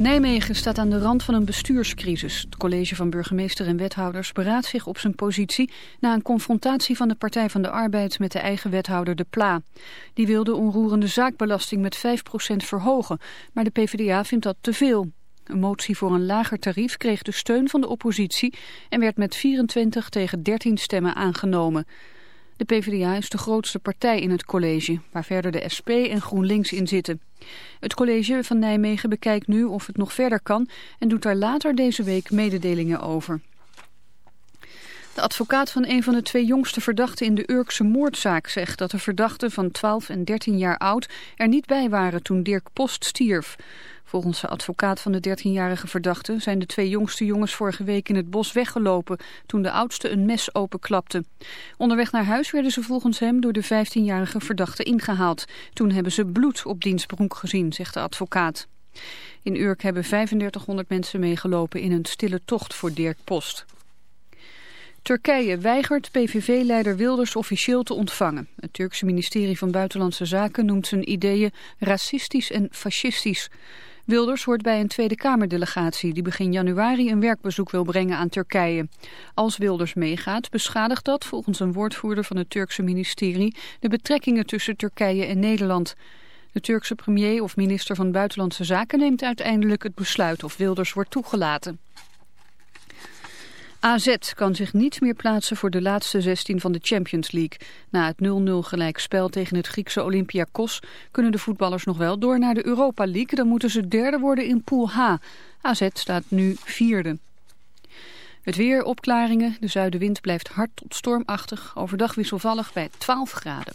Nijmegen staat aan de rand van een bestuurscrisis. Het college van burgemeester en wethouders beraadt zich op zijn positie... na een confrontatie van de Partij van de Arbeid met de eigen wethouder De Pla. Die wil de onroerende zaakbelasting met 5% verhogen, maar de PvdA vindt dat te veel. Een motie voor een lager tarief kreeg de steun van de oppositie... en werd met 24 tegen 13 stemmen aangenomen... De PvdA is de grootste partij in het college, waar verder de SP en GroenLinks in zitten. Het college van Nijmegen bekijkt nu of het nog verder kan en doet daar later deze week mededelingen over. De advocaat van een van de twee jongste verdachten in de Urkse moordzaak zegt dat de verdachten van 12 en 13 jaar oud er niet bij waren toen Dirk Post stierf. Volgens de advocaat van de 13-jarige verdachte zijn de twee jongste jongens vorige week in het bos weggelopen toen de oudste een mes openklapte. Onderweg naar huis werden ze volgens hem door de 15-jarige verdachte ingehaald. Toen hebben ze bloed op dienstbroek gezien, zegt de advocaat. In Urk hebben 3500 mensen meegelopen in een stille tocht voor Dirk Post. Turkije weigert PVV-leider Wilders officieel te ontvangen. Het Turkse ministerie van Buitenlandse Zaken noemt zijn ideeën racistisch en fascistisch. Wilders hoort bij een Tweede Kamerdelegatie die begin januari een werkbezoek wil brengen aan Turkije. Als Wilders meegaat beschadigt dat volgens een woordvoerder van het Turkse ministerie de betrekkingen tussen Turkije en Nederland. De Turkse premier of minister van Buitenlandse Zaken neemt uiteindelijk het besluit of Wilders wordt toegelaten. AZ kan zich niet meer plaatsen voor de laatste 16 van de Champions League. Na het 0-0 gelijkspel tegen het Griekse Olympiakos kunnen de voetballers nog wel door naar de Europa League. Dan moeten ze derde worden in Pool H. AZ staat nu vierde. Het weer, opklaringen. De zuidenwind blijft hard tot stormachtig. Overdag wisselvallig bij 12 graden.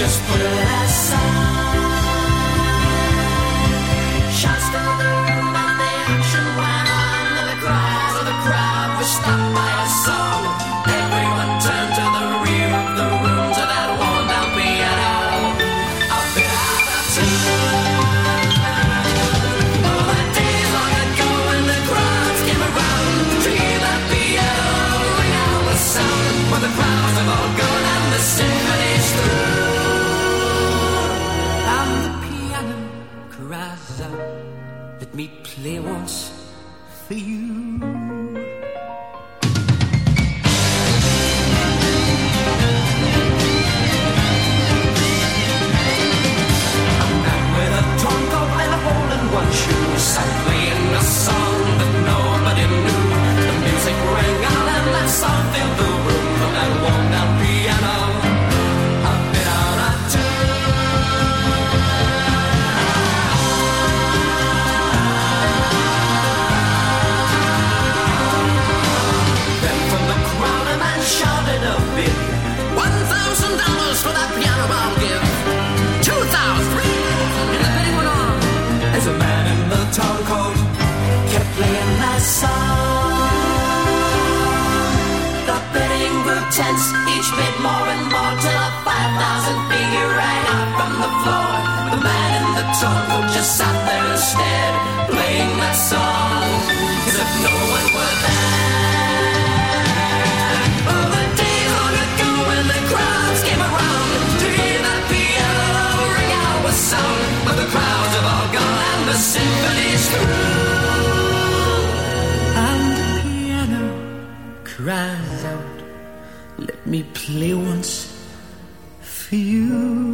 Just put it aside. Cries out, let me play once for you.